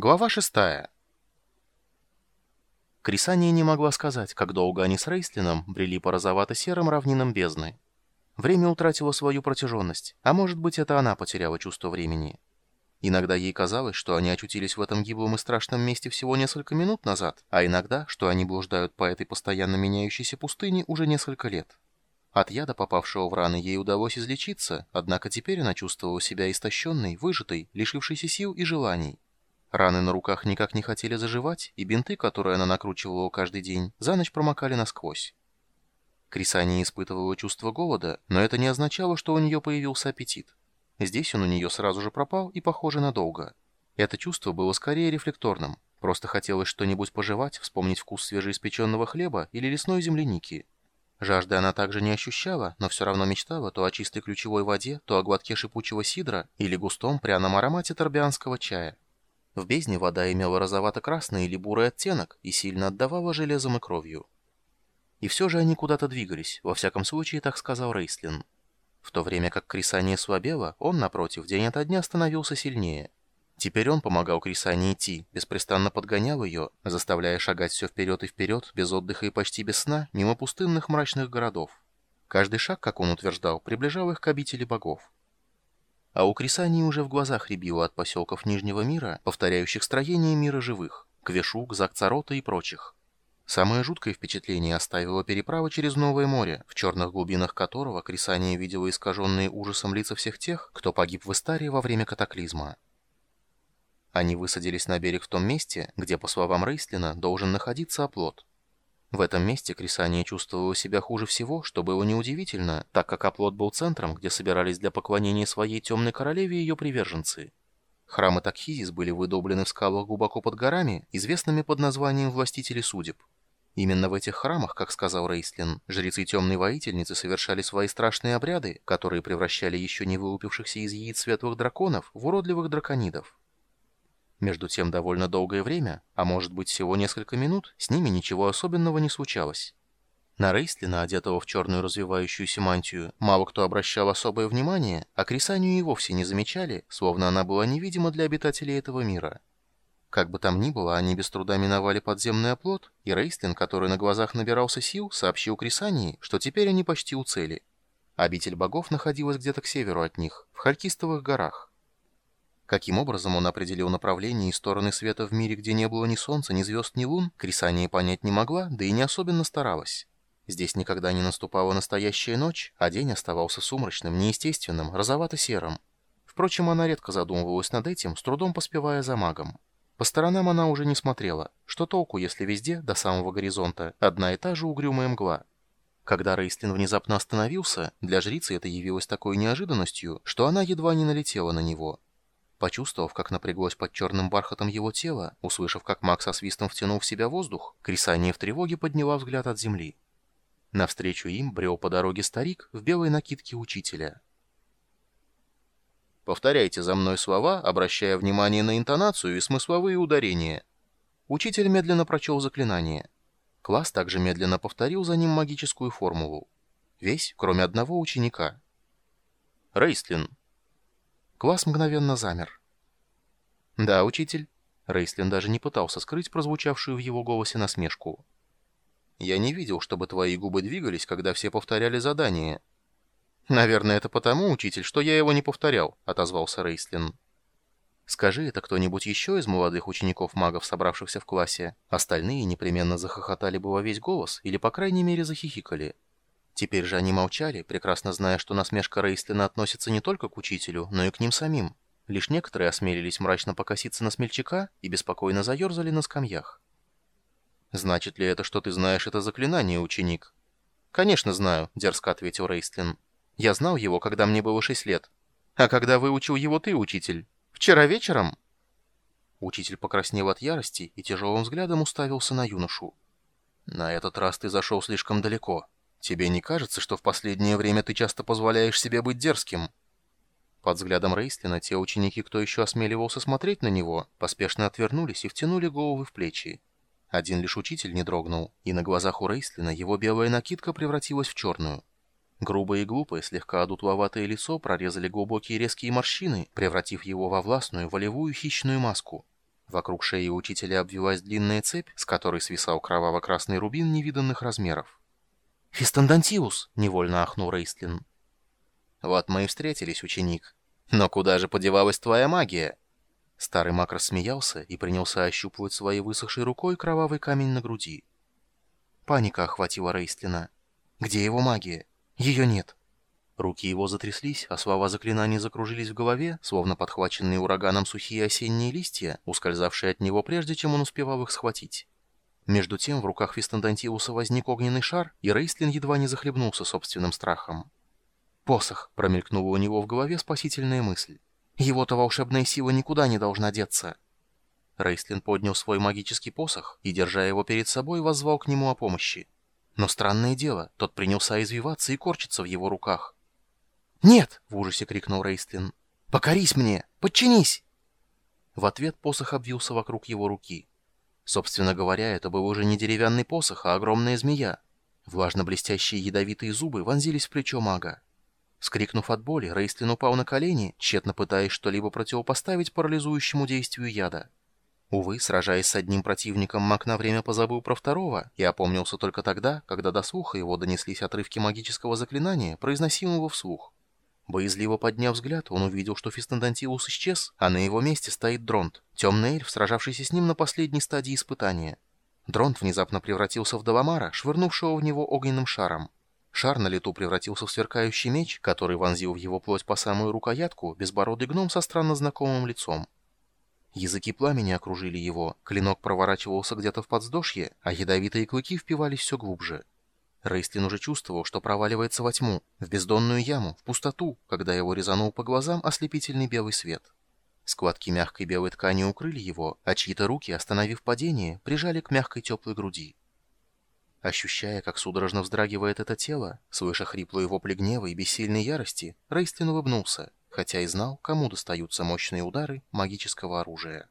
Глава шестая. Крисания не могла сказать, как долго они с Рейслином брели по розовато-серым равнинам бездны. Время утратило свою протяженность, а может быть, это она потеряла чувство времени. Иногда ей казалось, что они очутились в этом гиблом и страшном месте всего несколько минут назад, а иногда, что они блуждают по этой постоянно меняющейся пустыне уже несколько лет. От яда, попавшего в раны, ей удалось излечиться, однако теперь она чувствовала себя истощенной, выжатой, лишившейся сил и желаний. Раны на руках никак не хотели заживать, и бинты, которые она накручивала каждый день, за ночь промокали насквозь. Крисания испытывала чувство голода, но это не означало, что у нее появился аппетит. Здесь он у нее сразу же пропал и, похоже, надолго. Это чувство было скорее рефлекторным. Просто хотелось что-нибудь пожевать, вспомнить вкус свежеиспеченного хлеба или лесной земляники. Жажды она также не ощущала, но все равно мечтала то о чистой ключевой воде, то о глотке шипучего сидра или густом пряном аромате торбианского чая. В бездне вода имела розовато-красный или бурый оттенок и сильно отдавала железом и кровью. И все же они куда-то двигались, во всяком случае, так сказал Рейслин. В то время как Крисания слабела, он, напротив, день ото дня становился сильнее. Теперь он помогал Крисане идти, беспрестанно подгонял ее, заставляя шагать все вперед и вперед, без отдыха и почти без сна, мимо пустынных мрачных городов. Каждый шаг, как он утверждал, приближал их к обители богов. А у Крисании уже в глазах рябило от поселков Нижнего мира, повторяющих строение мира живых, Квешук, Закцарота и прочих. Самое жуткое впечатление оставила переправа через Новое море, в черных глубинах которого Крисания видела искаженные ужасом лица всех тех, кто погиб в Истарии во время катаклизма. Они высадились на берег в том месте, где, по словам Рейслина, должен находиться оплот. В этом месте Крисания чувствовала себя хуже всего, что было неудивительно, так как оплот был центром, где собирались для поклонения своей темной королеве ее приверженцы. Храмы Такхизис были выдоблены в скалах глубоко под горами, известными под названием «Властители судеб». Именно в этих храмах, как сказал Рейслин, жрецы темной воительницы совершали свои страшные обряды, которые превращали еще не вылупившихся из яиц светлых драконов в уродливых драконидов. Между тем довольно долгое время, а может быть всего несколько минут, с ними ничего особенного не случалось. На Рейстлина, одетого в черную развивающуюся мантию, мало кто обращал особое внимание, а Крисанию и вовсе не замечали, словно она была невидима для обитателей этого мира. Как бы там ни было, они без труда миновали подземный оплот, и Рейстлин, который на глазах набирался сил, сообщил Крисании, что теперь они почти у цели. Обитель богов находилась где-то к северу от них, в Халькистовых горах. Каким образом он определил направление и стороны света в мире, где не было ни солнца, ни звезд, ни лун, Крисания понять не могла, да и не особенно старалась. Здесь никогда не наступала настоящая ночь, а день оставался сумрачным, неестественным, розовато-серым. Впрочем, она редко задумывалась над этим, с трудом поспевая за магом. По сторонам она уже не смотрела. Что толку, если везде, до самого горизонта, одна и та же угрюмая мгла? Когда Рейстлин внезапно остановился, для жрицы это явилось такой неожиданностью, что она едва не налетела на него. Почувствовав, как напряглось под черным бархатом его тело, услышав, как Макс со свистом втянул в себя воздух, Крисания в тревоге подняла взгляд от земли. Навстречу им брел по дороге старик в белой накидке учителя. «Повторяйте за мной слова, обращая внимание на интонацию и смысловые ударения». Учитель медленно прочел заклинание. Класс также медленно повторил за ним магическую формулу. Весь, кроме одного ученика. «Рейстлин, Класс мгновенно замер. «Да, учитель». Рейслин даже не пытался скрыть прозвучавшую в его голосе насмешку. «Я не видел, чтобы твои губы двигались, когда все повторяли задание». «Наверное, это потому, учитель, что я его не повторял», — отозвался Рейслин. «Скажи это кто-нибудь еще из молодых учеников-магов, собравшихся в классе?» Остальные непременно захохотали бы во весь голос или, по крайней мере, захихикали. Теперь же они молчали, прекрасно зная, что насмешка Рейстлина относится не только к учителю, но и к ним самим. Лишь некоторые осмелились мрачно покоситься на смельчака и беспокойно заерзали на скамьях. «Значит ли это, что ты знаешь это заклинание, ученик?» «Конечно знаю», — дерзко ответил Рейстлин. «Я знал его, когда мне было шесть лет. А когда выучил его ты, учитель? Вчера вечером?» Учитель покраснел от ярости и тяжелым взглядом уставился на юношу. «На этот раз ты зашел слишком далеко». Тебе не кажется, что в последнее время ты часто позволяешь себе быть дерзким?» Под взглядом Рейстлина те ученики, кто еще осмеливался смотреть на него, поспешно отвернулись и втянули головы в плечи. Один лишь учитель не дрогнул, и на глазах у Рейстлина его белая накидка превратилась в черную. Грубое и глупое, слегка одутловатое лицо прорезали глубокие резкие морщины, превратив его во властную, волевую хищную маску. Вокруг шеи учителя обвилась длинная цепь, с которой свисал кроваво-красный рубин невиданных размеров. «Фистандантиус!» — невольно ахнул Рейстлин. «Вот мы и встретились, ученик. Но куда же подевалась твоя магия?» Старый маг рассмеялся и принялся ощупывать своей высохшей рукой кровавый камень на груди. Паника охватила Рейстлина. «Где его магия? Ее нет». Руки его затряслись, а слова заклинаний закружились в голове, словно подхваченные ураганом сухие осенние листья, ускользавшие от него прежде, чем он успевал их схватить. Между тем в руках Фистандантиуса возник огненный шар, и Рейстлин едва не захлебнулся собственным страхом. «Посох!» — промелькнула у него в голове спасительная мысль. «Его-то волшебная сила никуда не должна деться!» Рейстлин поднял свой магический посох и, держа его перед собой, воззвал к нему о помощи. Но странное дело, тот принялся извиваться и корчиться в его руках. «Нет!» — в ужасе крикнул Рейстлин. «Покорись мне! Подчинись!» В ответ посох обвился вокруг его руки. Собственно говоря, это был уже не деревянный посох, а огромная змея. Влажно-блестящие ядовитые зубы вонзились в плечо мага. Скрикнув от боли, Рейстлин упал на колени, тщетно пытаясь что-либо противопоставить парализующему действию яда. Увы, сражаясь с одним противником, маг на время позабыл про второго и опомнился только тогда, когда до слуха его донеслись отрывки магического заклинания, произносимого вслух. Боязливо подняв взгляд, он увидел, что Фистандантиус исчез, а на его месте стоит Дронт, темный эльф, сражавшийся с ним на последней стадии испытания. Дронт внезапно превратился в Даламара, швырнувшего в него огненным шаром. Шар на лету превратился в сверкающий меч, который вонзил в его плоть по самую рукоятку безбородый гном со странно знакомым лицом. Языки пламени окружили его, клинок проворачивался где-то в подздошье, а ядовитые клыки впивались все глубже. Рейстлин уже чувствовал, что проваливается во тьму, в бездонную яму, в пустоту, когда его резанул по глазам ослепительный белый свет. Складки мягкой белой ткани укрыли его, а чьи-то руки, остановив падение, прижали к мягкой теплой груди. Ощущая, как судорожно вздрагивает это тело, слыша хриплую вопли гнева и бессильной ярости, Рейстлин улыбнулся, хотя и знал, кому достаются мощные удары магического оружия.